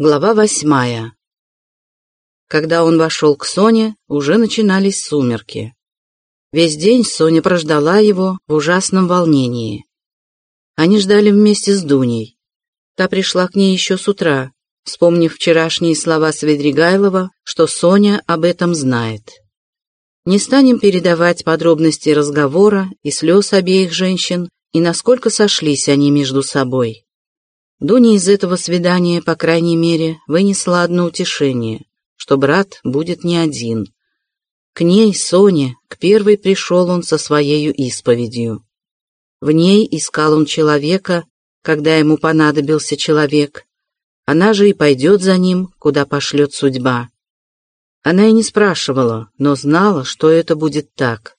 Глава восьмая. Когда он вошел к Соне, уже начинались сумерки. Весь день Соня прождала его в ужасном волнении. Они ждали вместе с Дуней. Та пришла к ней еще с утра, вспомнив вчерашние слова Свидригайлова, что Соня об этом знает. Не станем передавать подробности разговора и слез обеих женщин, и насколько сошлись они между собой. Дуня из этого свидания, по крайней мере, вынесла одно утешение, что брат будет не один. К ней, Соне, к первой пришел он со своею исповедью. В ней искал он человека, когда ему понадобился человек. Она же и пойдет за ним, куда пошлет судьба. Она и не спрашивала, но знала, что это будет так.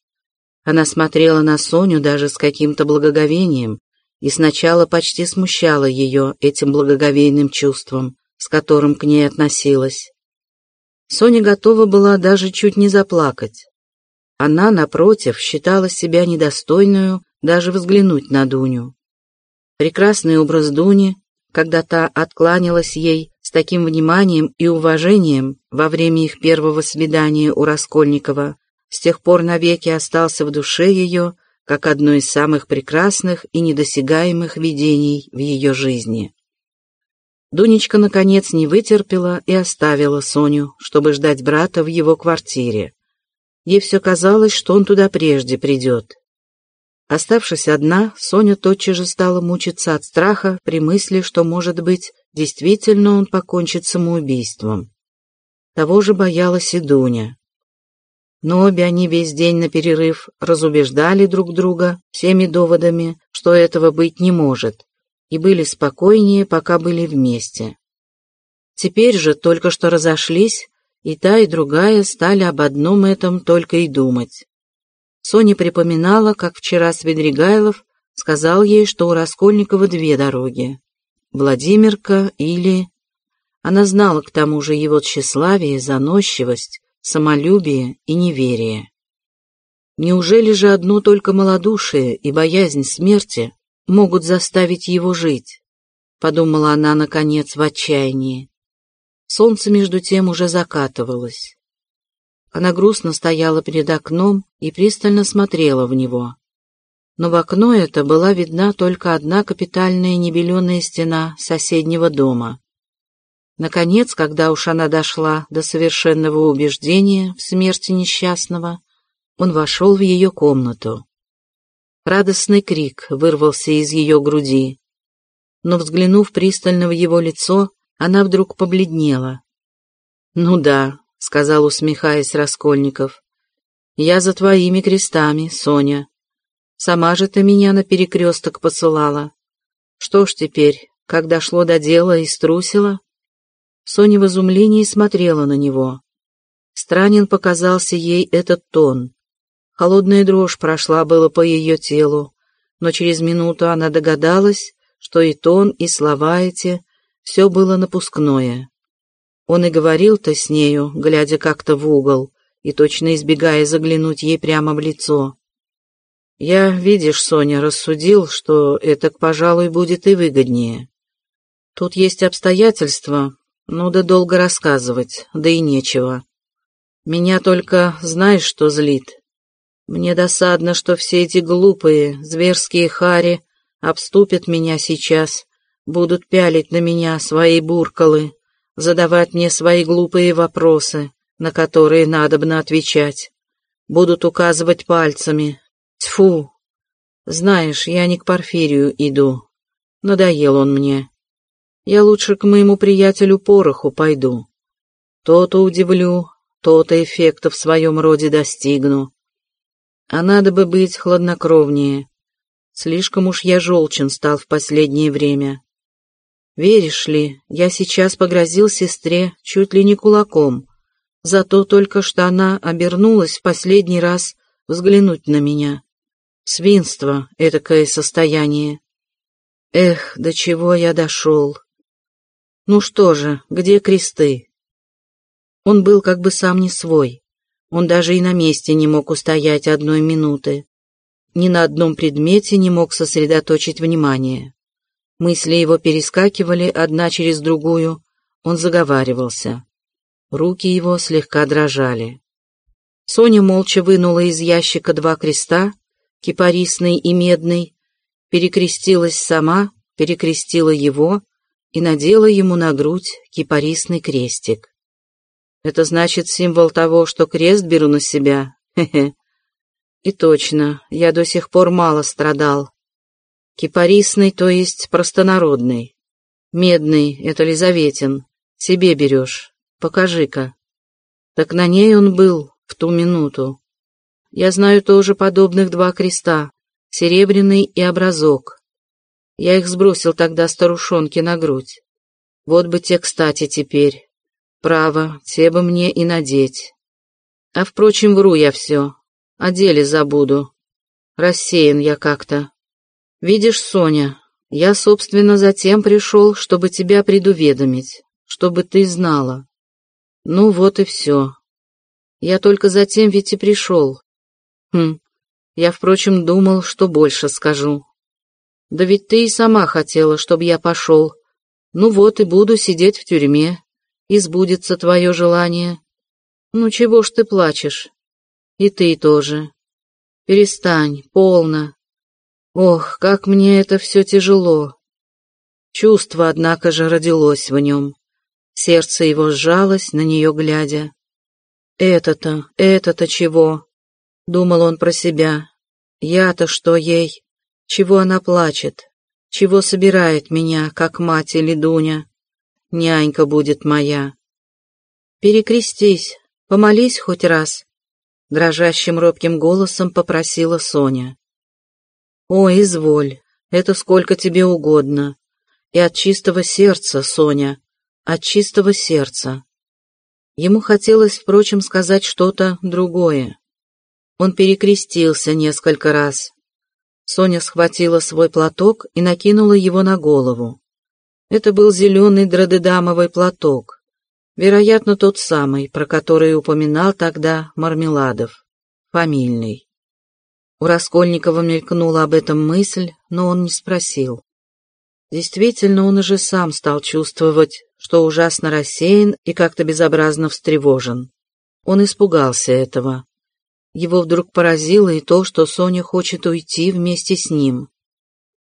Она смотрела на Соню даже с каким-то благоговением, и сначала почти смущала ее этим благоговейным чувством, с которым к ней относилась. Соня готова была даже чуть не заплакать. Она, напротив, считала себя недостойную даже взглянуть на Дуню. Прекрасный образ Дуни, когда та откланялась ей с таким вниманием и уважением во время их первого свидания у Раскольникова, с тех пор навеки остался в душе ее как одно из самых прекрасных и недосягаемых видений в ее жизни. Дунечка, наконец, не вытерпела и оставила Соню, чтобы ждать брата в его квартире. Ей все казалось, что он туда прежде придет. Оставшись одна, Соня тотчас же стала мучиться от страха при мысли, что, может быть, действительно он покончит самоубийством. Того же боялась и Дуня но обе они весь день на перерыв разубеждали друг друга всеми доводами, что этого быть не может, и были спокойнее, пока были вместе. Теперь же только что разошлись, и та, и другая стали об одном этом только и думать. Соня припоминала, как вчера Свидригайлов сказал ей, что у Раскольникова две дороги — Владимирка или... Она знала к тому же его тщеславие, заносчивость, самолюбие и неверие. Неужели же одно только малодушие и боязнь смерти могут заставить его жить? Подумала она, наконец, в отчаянии. Солнце, между тем, уже закатывалось. Она грустно стояла перед окном и пристально смотрела в него. Но в окно это была видна только одна капитальная небеленая стена соседнего дома. Наконец, когда уж она дошла до совершенного убеждения в смерти несчастного, он вошел в ее комнату. Радостный крик вырвался из ее груди, но, взглянув пристально в его лицо, она вдруг побледнела. «Ну да», — сказал, усмехаясь Раскольников, — «я за твоими крестами, Соня. Сама же ты меня на перекресток посылала. Что ж теперь, когда шло до дела и струсила?» Соня в изумлении смотрела на него. Странен показался ей этот тон. Холодная дрожь прошла было по ее телу, но через минуту она догадалась, что и тон, и слова эти — все было напускное. Он и говорил-то с нею, глядя как-то в угол и точно избегая заглянуть ей прямо в лицо. «Я, видишь, Соня, рассудил, что это, пожалуй, будет и выгоднее. Тут есть обстоятельства, ну да долго рассказывать, да и нечего. Меня только знаешь, что злит? Мне досадно, что все эти глупые, зверские хари обступят меня сейчас, будут пялить на меня свои буркалы, задавать мне свои глупые вопросы, на которые надобно отвечать. Будут указывать пальцами. Тьфу! Знаешь, я не к Порфирию иду. Надоел он мне. Я лучше к моему приятелю Пороху пойду. То-то удивлю, то-то эффекта в своем роде достигну. А надо бы быть хладнокровнее. Слишком уж я желчен стал в последнее время. Веришь ли, я сейчас погрозил сестре чуть ли не кулаком, зато только что она обернулась в последний раз взглянуть на меня. Свинство — этакое состояние. Эх, до чего я дошел. Ну что же, где кресты? Он был как бы сам не свой. Он даже и на месте не мог устоять одной минуты. Ни на одном предмете не мог сосредоточить внимание. Мысли его перескакивали одна через другую. он заговаривался. Руки его слегка дрожали. Соня молча вынула из ящика два креста, кипарисный и медный, перекрестилась сама, перекрестила его и надела ему на грудь кипарисный крестик. Это значит символ того, что крест беру на себя. Хе-хе. И точно, я до сих пор мало страдал. Кипарисный, то есть простонародный. Медный — это Лизаветин. Себе берешь. Покажи-ка. Так на ней он был в ту минуту. Я знаю тоже подобных два креста, серебряный и образок. Я их сбросил тогда старушонке на грудь. Вот бы те кстати теперь. Право, те бы мне и надеть. А впрочем, вру я все. О деле забуду. Рассеян я как-то. Видишь, Соня, я, собственно, затем пришел, чтобы тебя предуведомить, чтобы ты знала. Ну вот и все. Я только затем ведь и пришел. Хм, я, впрочем, думал, что больше скажу. Да ведь ты и сама хотела, чтобы я пошел. Ну вот и буду сидеть в тюрьме. И сбудется твое желание. Ну чего ж ты плачешь? И ты тоже. Перестань, полно. Ох, как мне это все тяжело. Чувство, однако же, родилось в нем. Сердце его сжалось, на нее глядя. «Это-то, это-то чего?» — думал он про себя. «Я-то что ей? Чего она плачет? Чего собирает меня, как мать или Дуня? Нянька будет моя». «Перекрестись, помолись хоть раз», — дрожащим робким голосом попросила Соня. «О, изволь, это сколько тебе угодно. И от чистого сердца, Соня, от чистого сердца». Ему хотелось, впрочем, сказать что-то другое. Он перекрестился несколько раз. Соня схватила свой платок и накинула его на голову. Это был зеленый дродедамовый платок, вероятно, тот самый, про который упоминал тогда Мармеладов, фамильный. У Раскольникова мелькнула об этом мысль, но он не спросил. Действительно, он уже сам стал чувствовать, что ужасно рассеян и как-то безобразно встревожен. Он испугался этого. Его вдруг поразило и то, что Соня хочет уйти вместе с ним.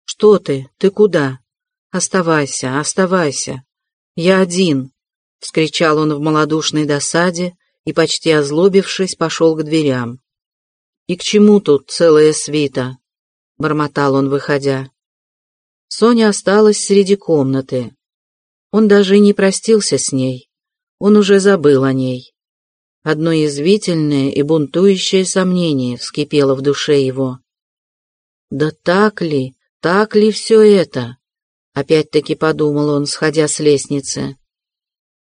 «Что ты? Ты куда? Оставайся, оставайся. Я один!» — вскричал он в малодушной досаде и, почти озлобившись, пошел к дверям. «И к чему тут целая свита?» — бормотал он, выходя. Соня осталась среди комнаты. Он даже и не простился с ней. Он уже забыл о ней. Одно язвительное и бунтующее сомнение вскипело в душе его. «Да так ли, так ли все это?» Опять-таки подумал он, сходя с лестницы.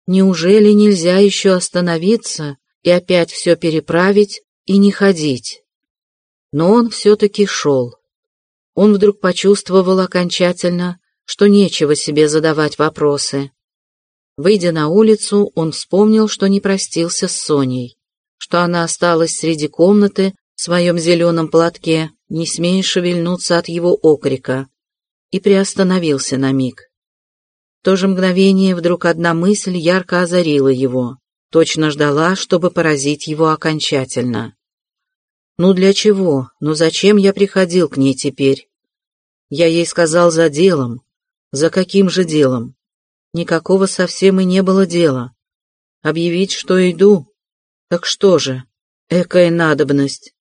«Неужели нельзя еще остановиться и опять все переправить и не ходить?» Но он все-таки шел. Он вдруг почувствовал окончательно, что нечего себе задавать вопросы. Выйдя на улицу, он вспомнил, что не простился с Соней, что она осталась среди комнаты в своем зеленом платке, не смея шевельнуться от его окрика, и приостановился на миг. В то же мгновение вдруг одна мысль ярко озарила его, точно ждала, чтобы поразить его окончательно. «Ну для чего? Ну зачем я приходил к ней теперь?» Я ей сказал за делом, за каким же делом? Никакого совсем и не было дела. Объявить, что иду? Так что же? Экая надобность.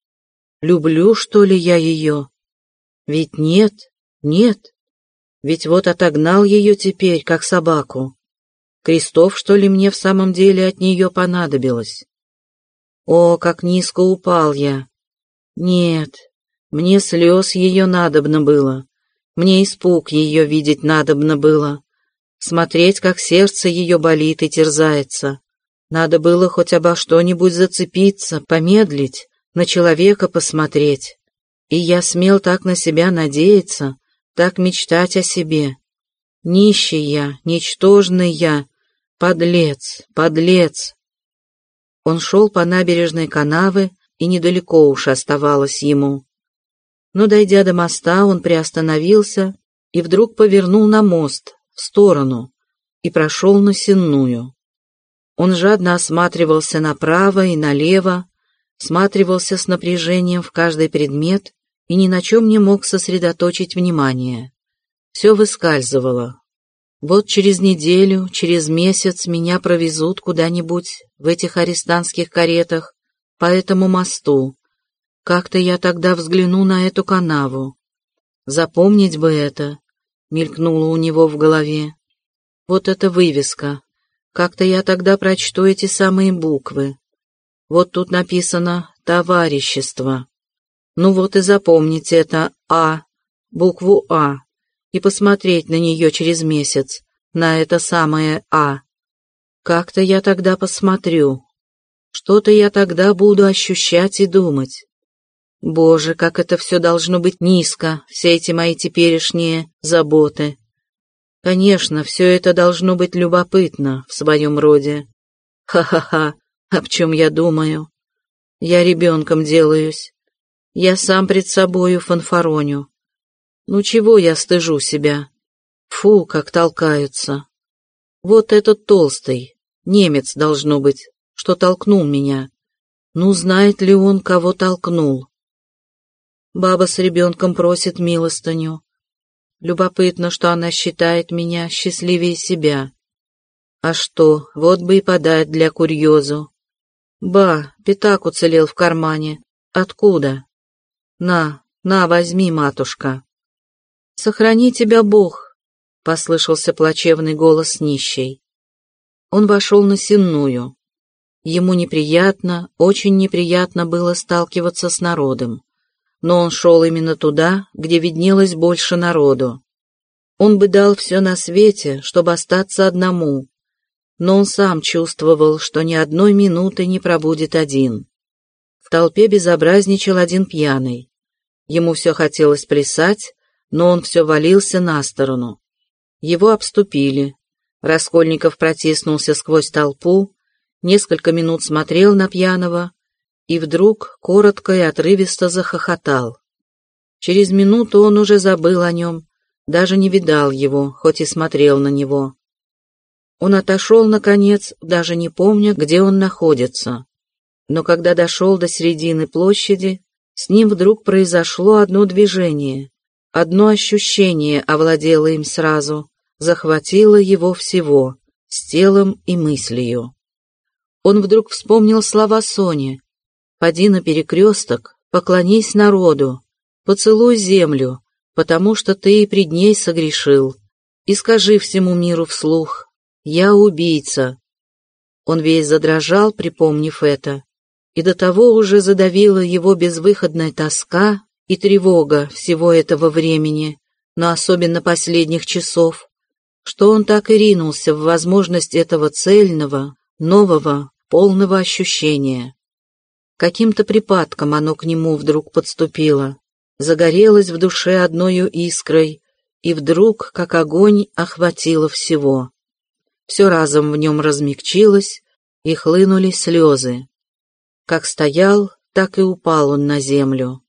Люблю, что ли, я ее? Ведь нет, нет. Ведь вот отогнал ее теперь, как собаку. Крестов, что ли, мне в самом деле от нее понадобилось? О, как низко упал я! Нет, мне слез ее надобно было. Мне испуг ее видеть надобно было. Смотреть, как сердце ее болит и терзается. Надо было хоть обо что-нибудь зацепиться, помедлить, на человека посмотреть. И я смел так на себя надеяться, так мечтать о себе. Нищий я, ничтожный я, подлец, подлец. Он шел по набережной канавы, и недалеко уж оставалось ему. Но, дойдя до моста, он приостановился и вдруг повернул на мост, в сторону, и прошел на сенную. Он жадно осматривался направо и налево, всматривался с напряжением в каждый предмет и ни на чем не мог сосредоточить внимание. Все выскальзывало. Вот через неделю, через месяц меня провезут куда-нибудь в этих арестантских каретах по этому мосту. Как-то я тогда взгляну на эту канаву. Запомнить бы это, мелькнуло у него в голове. Вот эта вывеска. Как-то я тогда прочту эти самые буквы. Вот тут написано «Товарищество». Ну вот и запомнить это «А», букву «А», и посмотреть на нее через месяц, на это самое «А». Как-то я тогда посмотрю. Что-то я тогда буду ощущать и думать. Боже, как это все должно быть низко, все эти мои теперешние заботы. Конечно, все это должно быть любопытно в своем роде. Ха-ха-ха, об чем я думаю? Я ребенком делаюсь. Я сам пред собою фанфароню. Ну чего я стыжу себя? Фу, как толкаются. Вот этот толстый, немец должно быть, что толкнул меня. Ну, знает ли он, кого толкнул? Баба с ребенком просит милостыню. Любопытно, что она считает меня счастливее себя. А что, вот бы и подать для курьезу. Ба, пятак уцелел в кармане. Откуда? «На, на, возьми, матушка». «Сохрани тебя Бог», — послышался плачевный голос нищей. Он вошел на сенную. Ему неприятно, очень неприятно было сталкиваться с народом. Но он шел именно туда, где виднелось больше народу. Он бы дал все на свете, чтобы остаться одному. Но он сам чувствовал, что ни одной минуты не пробудет один. В толпе безобразничал один пьяный. Ему все хотелось плясать, но он все валился на сторону. Его обступили. Раскольников протиснулся сквозь толпу, несколько минут смотрел на пьяного и вдруг коротко и отрывисто захохотал. Через минуту он уже забыл о нем, даже не видал его, хоть и смотрел на него. Он отошел, наконец, даже не помня, где он находится но когда дошел до середины площади, с ним вдруг произошло одно движение, одно ощущение овладело им сразу, захватило его всего, с телом и мыслью. Он вдруг вспомнил слова Сони «Поди на перекресток, поклонись народу, поцелуй землю, потому что ты и пред ней согрешил, и скажи всему миру вслух «Я убийца». Он весь задрожал, припомнив это, и до того уже задавила его безвыходная тоска и тревога всего этого времени, но особенно последних часов, что он так и ринулся в возможность этого цельного, нового, полного ощущения. Каким-то припадком оно к нему вдруг подступило, загорелось в душе одною искрой, и вдруг, как огонь, охватило всего. Все разом в нем размягчилось, и хлынули слезы. Как стоял, так и упал он на землю.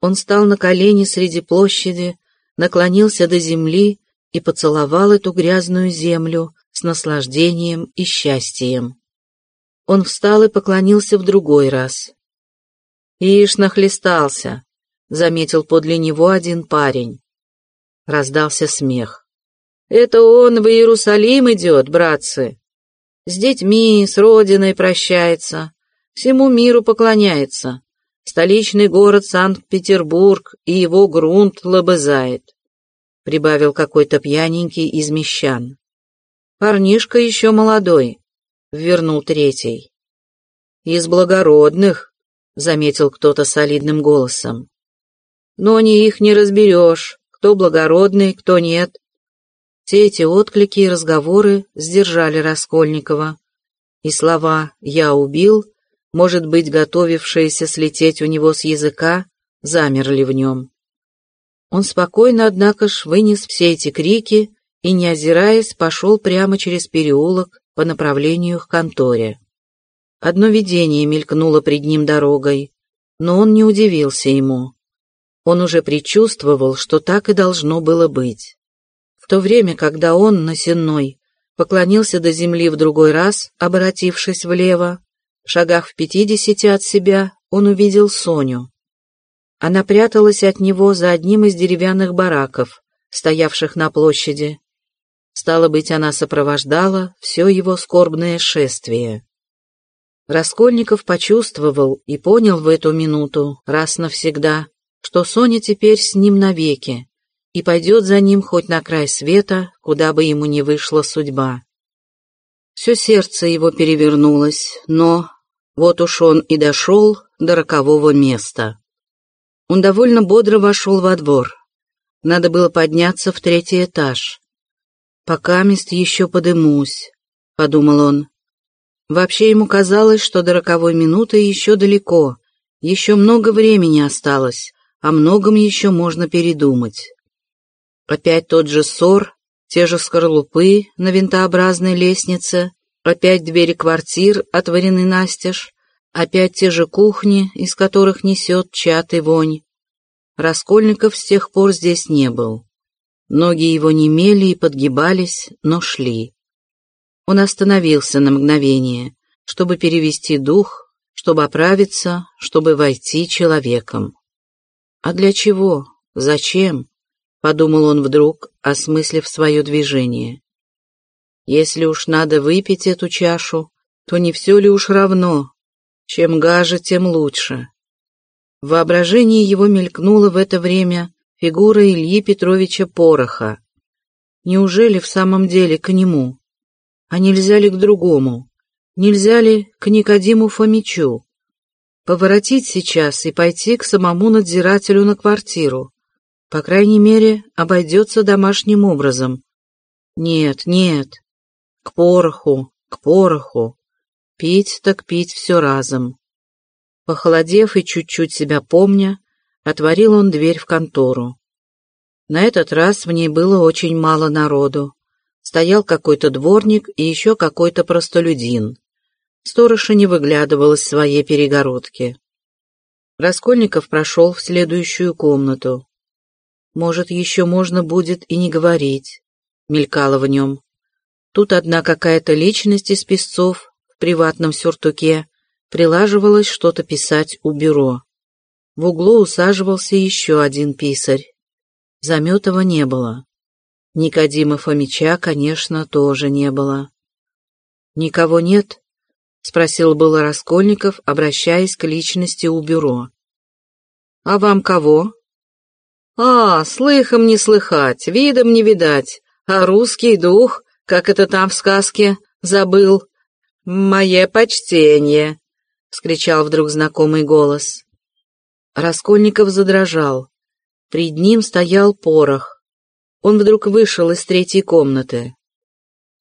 Он стал на колени среди площади, наклонился до земли и поцеловал эту грязную землю с наслаждением и счастьем. Он встал и поклонился в другой раз. «Ишь, нахлестался», — заметил подле него один парень. Раздался смех. «Это он в Иерусалим идет, братцы. С детьми, с родиной прощается, всему миру поклоняется. Столичный город Санкт-Петербург и его грунт лобызает», — прибавил какой-то пьяненький из мещан. «Парнишка еще молодой», — вернул третий. «Из благородных», — заметил кто-то солидным голосом. «Но не их не разберешь, кто благородный, кто нет». Все эти отклики и разговоры сдержали Раскольникова, и слова «я убил» может быть, готовившиеся слететь у него с языка, замерли в нем. Он спокойно, однако ж, вынес все эти крики и, не озираясь, пошел прямо через переулок по направлению к конторе. Одно видение мелькнуло пред ним дорогой, но он не удивился ему. Он уже предчувствовал, что так и должно было быть. В то время, когда он, на сенной, поклонился до земли в другой раз, обратившись влево. В шагах в пятидесяти от себя он увидел Соню. Она пряталась от него за одним из деревянных бараков, стоявших на площади. Стало быть, она сопровождала все его скорбное шествие. Раскольников почувствовал и понял в эту минуту, раз навсегда, что Соня теперь с ним навеки, и пойдет за ним хоть на край света, куда бы ему ни вышла судьба. Все сердце его перевернулось, но вот уж он и дошел до рокового места. Он довольно бодро вошел во двор. Надо было подняться в третий этаж. «Пока мест еще подымусь», — подумал он. Вообще ему казалось, что до роковой минуты еще далеко, еще много времени осталось, о многом еще можно передумать. Опять тот же ссор, те же скорлупы на винтообразной лестнице, опять двери квартир отворены настежь, опять те же кухни, из которых несет чат и вонь. Раскольников с тех пор здесь не был. Ноги его немели и подгибались, но шли. Он остановился на мгновение, чтобы перевести дух, чтобы оправиться, чтобы войти человеком. А для чего? Зачем? подумал он вдруг, осмыслив свое движение. Если уж надо выпить эту чашу, то не все ли уж равно? Чем гаже, тем лучше. В воображении его мелькнула в это время фигура Ильи Петровича Пороха. Неужели в самом деле к нему? А нельзя ли к другому? Нельзя ли к Никодиму Фомичу? Поворотить сейчас и пойти к самому надзирателю на квартиру. По крайней мере, обойдется домашним образом. Нет, нет. К пороху, к пороху. Пить так пить все разом. Похолодев и чуть-чуть себя помня, отворил он дверь в контору. На этот раз в ней было очень мало народу. Стоял какой-то дворник и еще какой-то простолюдин. Сторожа не выглядывал из своей перегородки. Раскольников прошел в следующую комнату. Может, еще можно будет и не говорить, мелькало в нем. Тут одна какая-то личность из песцов в приватном сюртуке прилаживалась что-то писать у бюро. В углу усаживался еще один писарь. Заметова не было. Никодима Фомича, конечно, тоже не было. «Никого нет?» — спросил было Раскольников, обращаясь к личности у бюро. «А вам кого?» А, слыхом не слыхать, видом не видать, а русский дух, как это там в сказке, забыл. «Мое почтение!» — вскричал вдруг знакомый голос. Раскольников задрожал. Пред ним стоял порох. Он вдруг вышел из третьей комнаты.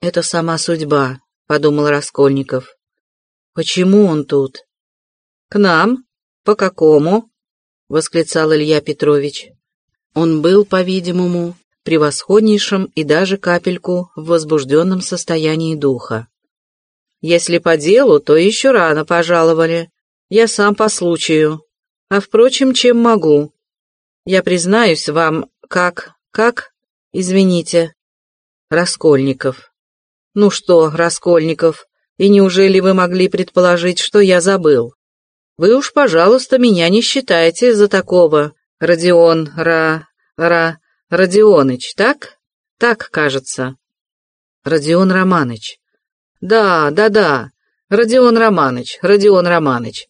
«Это сама судьба», — подумал Раскольников. «Почему он тут?» «К нам? По какому?» — восклицал Илья Петрович. Он был, по-видимому, превосходнейшим и даже капельку в возбужденном состоянии духа. Если по делу, то еще рано пожаловали. Я сам по случаю. А, впрочем, чем могу? Я признаюсь вам, как... как... Извините. Раскольников. Ну что, Раскольников, и неужели вы могли предположить, что я забыл? Вы уж, пожалуйста, меня не считайте за такого, Родион Ра... Ра... Родионыч, так? Так, кажется. Родион Романыч. Да, да-да, Родион Романыч, Родион Романыч.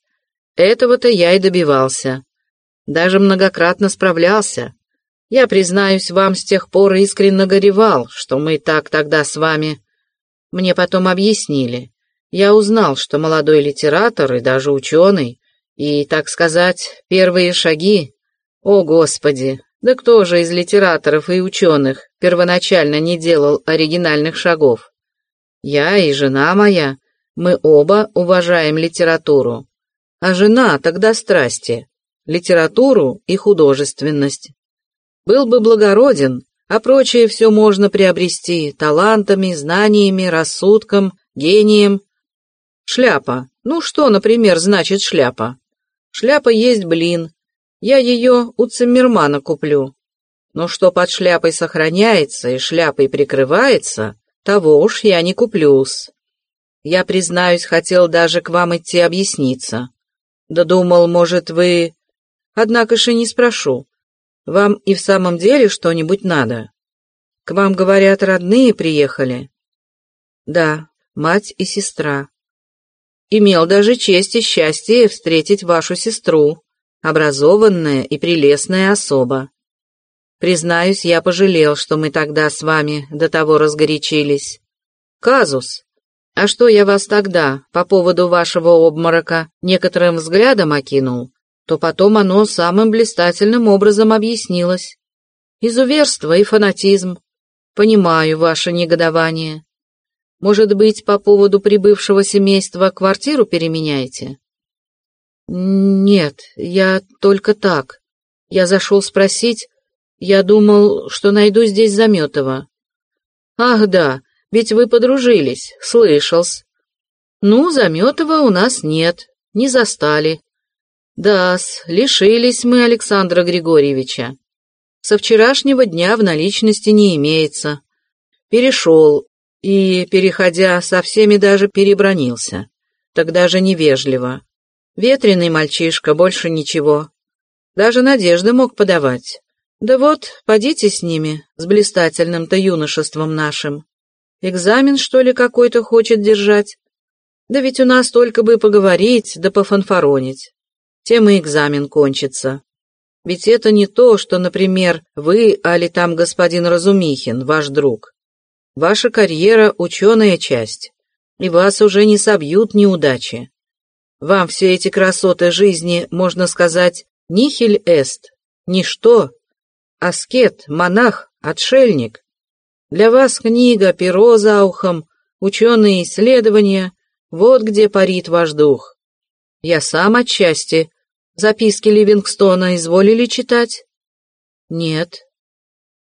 Этого-то я и добивался. Даже многократно справлялся. Я, признаюсь вам, с тех пор искренне горевал, что мы так тогда с вами... Мне потом объяснили. Я узнал, что молодой литератор и даже ученый, и, так сказать, первые шаги о, Господи! Да кто же из литераторов и ученых первоначально не делал оригинальных шагов? Я и жена моя, мы оба уважаем литературу. А жена тогда страсти, литературу и художественность. Был бы благороден, а прочее все можно приобрести талантами, знаниями, рассудком, гением. Шляпа. Ну что, например, значит шляпа? Шляпа есть блин, я ее у Циммермана куплю. Но что под шляпой сохраняется и шляпой прикрывается, того уж я не куплюсь. Я, признаюсь, хотел даже к вам идти объясниться. Да думал, может, вы... Однако же не спрошу. Вам и в самом деле что-нибудь надо? К вам, говорят, родные приехали? Да, мать и сестра. Имел даже честь и счастье встретить вашу сестру, образованная и прелестная особа. Признаюсь, я пожалел, что мы тогда с вами до того разгорячились. Казус. А что я вас тогда, по поводу вашего обморока, некоторым взглядом окинул, то потом оно самым блистательным образом объяснилось. Изуверство и фанатизм. Понимаю ваше негодование. Может быть, по поводу прибывшего семейства квартиру переменяете? Нет, я только так. Я зашел спросить, я думал, что найду здесь Заметова. Ах да, ведь вы подружились, слышал-с. Ну, Заметова у нас нет, не застали. Да-с, лишились мы Александра Григорьевича. Со вчерашнего дня в наличности не имеется. Перешел и, переходя, со всеми даже перебронился. Тогда же невежливо. Ветреный мальчишка, больше ничего. Даже надежды мог подавать. Да вот, подите с ними, с блистательным-то юношеством нашим. Экзамен, что ли, какой-то хочет держать? Да ведь у нас только бы поговорить, да пофанфаронить. Тем и экзамен кончится. Ведь это не то, что, например, вы, али там господин Разумихин, ваш друг. Ваша карьера — ученая часть, и вас уже не собьют неудачи. Вам все эти красоты жизни, можно сказать, нихель эст, ничто, аскет, монах, отшельник. Для вас книга, перо за ухом, ученые исследования — вот где парит ваш дух. Я сам отчасти. Записки Ливингстона изволили читать? Нет.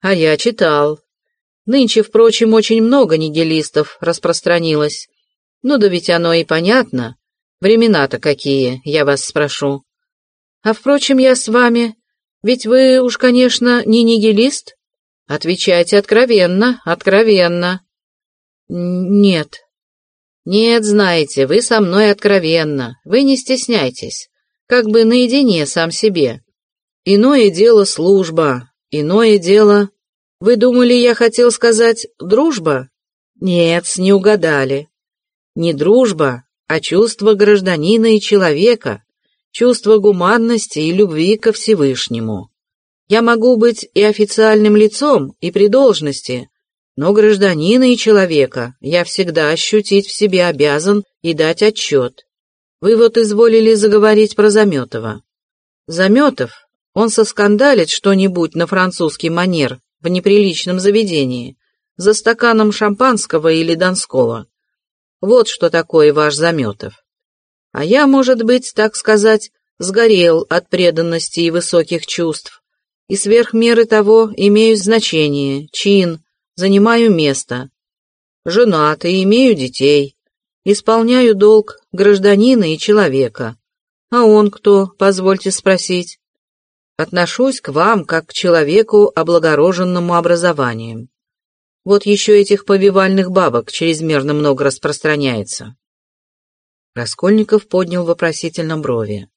А я читал. Нынче, впрочем, очень много нигилистов распространилось. Ну да ведь оно и понятно. Времена-то какие, я вас спрошу. А, впрочем, я с вами ведь вы уж, конечно, не нигилист? Отвечайте откровенно, откровенно. Нет. Нет, знаете, вы со мной откровенно, вы не стесняйтесь, как бы наедине сам себе. Иное дело служба, иное дело... Вы думали, я хотел сказать дружба? Нет, не угадали. Не дружба, а чувство гражданина и человека, чувство гуманности и любви ко Всевышнему. Я могу быть и официальным лицом, и при должности, но гражданина и человека я всегда ощутить в себе обязан и дать отчет. Вы вот изволили заговорить про Заметова. Заметов, он соскандалит что-нибудь на французский манер в неприличном заведении, за стаканом шампанского или донского. Вот что такое ваш Заметов. А я, может быть, так сказать, сгорел от преданности и высоких чувств, и сверх меры того имею значение, чин, занимаю место. Женат и имею детей, исполняю долг гражданина и человека. А он кто, позвольте спросить? Отношусь к вам как к человеку, облагороженному образованием. Вот еще этих повивальных бабок чрезмерно много распространяется. Раскольников поднял вопросительно брови.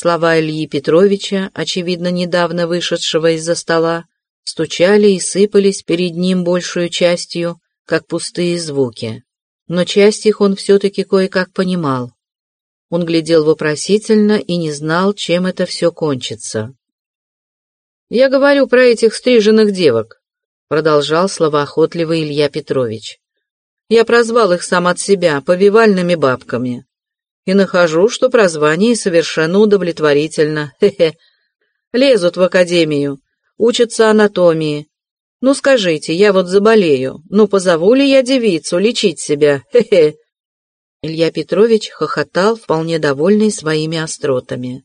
Слова Ильи Петровича, очевидно, недавно вышедшего из-за стола, стучали и сыпались перед ним большую частью, как пустые звуки. Но часть их он все-таки кое-как понимал. Он глядел вопросительно и не знал, чем это все кончится. «Я говорю про этих стриженных девок», — продолжал словоохотливый Илья Петрович. Я прозвал их сам от себя повивальными бабками. И нахожу, что прозвание совершенно удовлетворительно. Хе-хе. Лезут в академию, учатся анатомии. Ну скажите, я вот заболею, ну позову ли я девицу лечить себя? Хе-хе. Илья Петрович хохотал, вполне довольный своими остротами.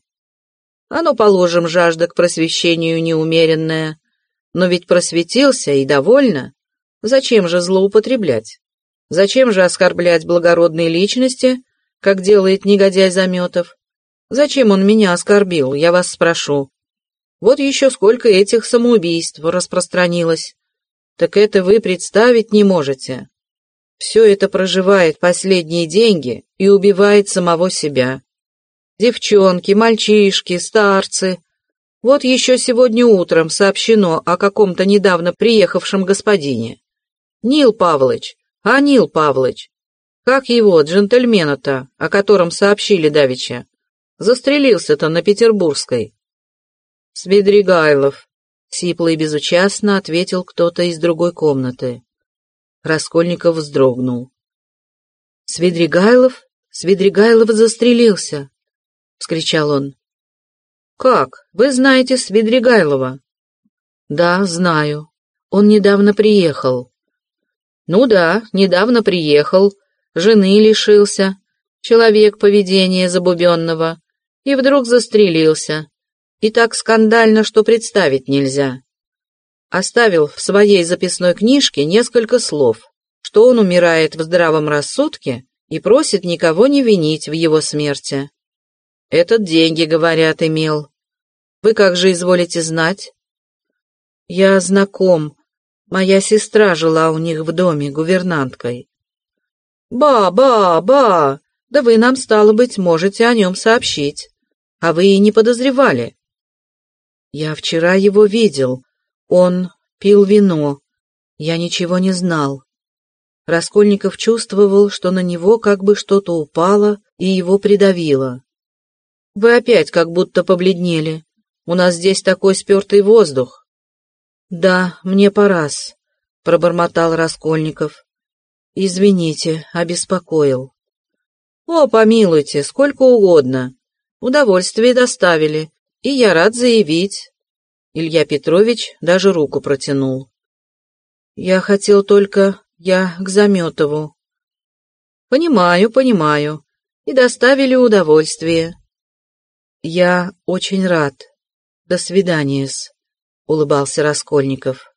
А ну, положим, жажда к просвещению неумеренная. Но ведь просветился и довольно. Зачем же злоупотреблять? Зачем же оскорблять благородные личности, как делает негодяй Заметов? Зачем он меня оскорбил, я вас спрошу. Вот еще сколько этих самоубийств распространилось. Так это вы представить не можете. все это проживает последние деньги и убивает самого себя. Девчонки, мальчишки, старцы. Вот еще сегодня утром сообщено о каком-то недавно приехавшем господине. Нил Павлович, а Нил Павлович, как его, джентльмена-то, о котором сообщили давеча? Застрелился-то на Петербургской. Свидригайлов, сипло и безучастно ответил кто-то из другой комнаты. Раскольников вздрогнул. «Свидригайлов? Свидригайлов застрелился!» — вскричал он. «Как? Вы знаете Свидригайлова?» «Да, знаю. Он недавно приехал». «Ну да, недавно приехал. Жены лишился. Человек поведения забубенного. И вдруг застрелился. И так скандально, что представить нельзя оставил в своей записной книжке несколько слов, что он умирает в здравом рассудке и просит никого не винить в его смерти. Этот деньги, говорят, имел. Вы как же изволите знать? Я знаком. Моя сестра жила у них в доме гувернанткой. Ба, ба, ба! Да вы нам, стало быть, можете о нем сообщить. А вы и не подозревали. Я вчера его видел, он пил вино. Я ничего не знал. Раскольников чувствовал, что на него как бы что-то упало и его придавило. «Вы опять как будто побледнели. У нас здесь такой спертый воздух». «Да, мне пора-с», пробормотал Раскольников. «Извините, обеспокоил». «О, помилуйте, сколько угодно. Удовольствие доставили, и я рад заявить, Илья Петрович даже руку протянул. «Я хотел только... Я к Заметову». «Понимаю, понимаю. И доставили удовольствие». «Я очень рад. До свидания-с», — улыбался Раскольников.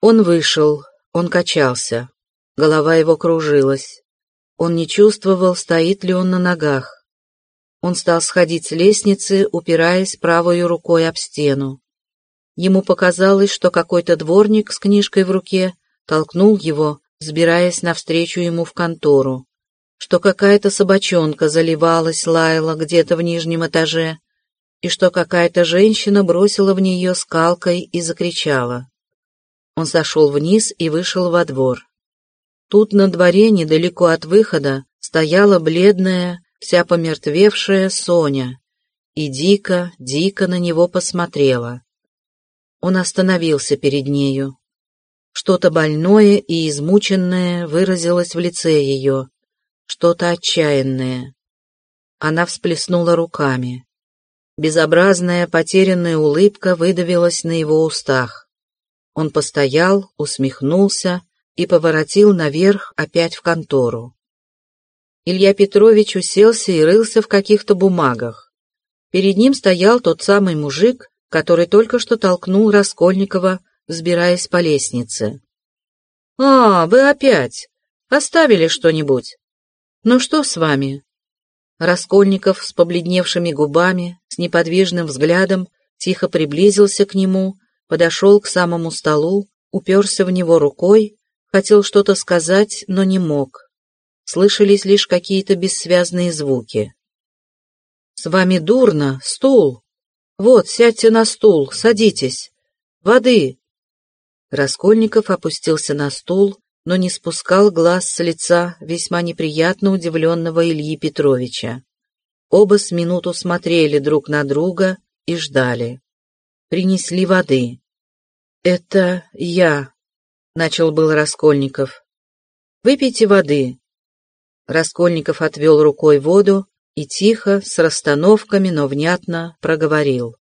Он вышел, он качался. Голова его кружилась. Он не чувствовал, стоит ли он на ногах. Он стал сходить с лестницы, упираясь правой рукой об стену. Ему показалось, что какой-то дворник с книжкой в руке толкнул его, сбираясь навстречу ему в контору, что какая-то собачонка заливалась, лаяла где-то в нижнем этаже, и что какая-то женщина бросила в нее скалкой и закричала. Он сошел вниз и вышел во двор. Тут на дворе, недалеко от выхода, стояла бледная, вся помертвевшая Соня, и дико, дико на него посмотрела. Он остановился перед нею. Что-то больное и измученное выразилось в лице ее, что-то отчаянное. Она всплеснула руками. Безобразная потерянная улыбка выдавилась на его устах. Он постоял, усмехнулся и поворотил наверх опять в контору. Илья Петрович уселся и рылся в каких-то бумагах. Перед ним стоял тот самый мужик, который только что толкнул Раскольникова, взбираясь по лестнице. «А, вы опять! Оставили что-нибудь? Ну что с вами?» Раскольников с побледневшими губами, с неподвижным взглядом, тихо приблизился к нему, подошел к самому столу, уперся в него рукой, хотел что-то сказать, но не мог. Слышались лишь какие-то бессвязные звуки. «С вами дурно, стул!» «Вот, сядьте на стул, садитесь. Воды!» Раскольников опустился на стул, но не спускал глаз с лица весьма неприятно удивленного Ильи Петровича. Оба с минуту смотрели друг на друга и ждали. Принесли воды. «Это я», — начал был Раскольников. «Выпейте воды». Раскольников отвел рукой воду и тихо, с расстановками, но внятно проговорил.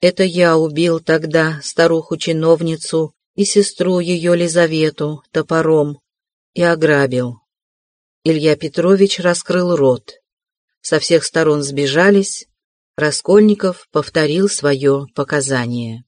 «Это я убил тогда старуху-чиновницу и сестру ее Лизавету топором и ограбил». Илья Петрович раскрыл рот. Со всех сторон сбежались. Раскольников повторил свое показание.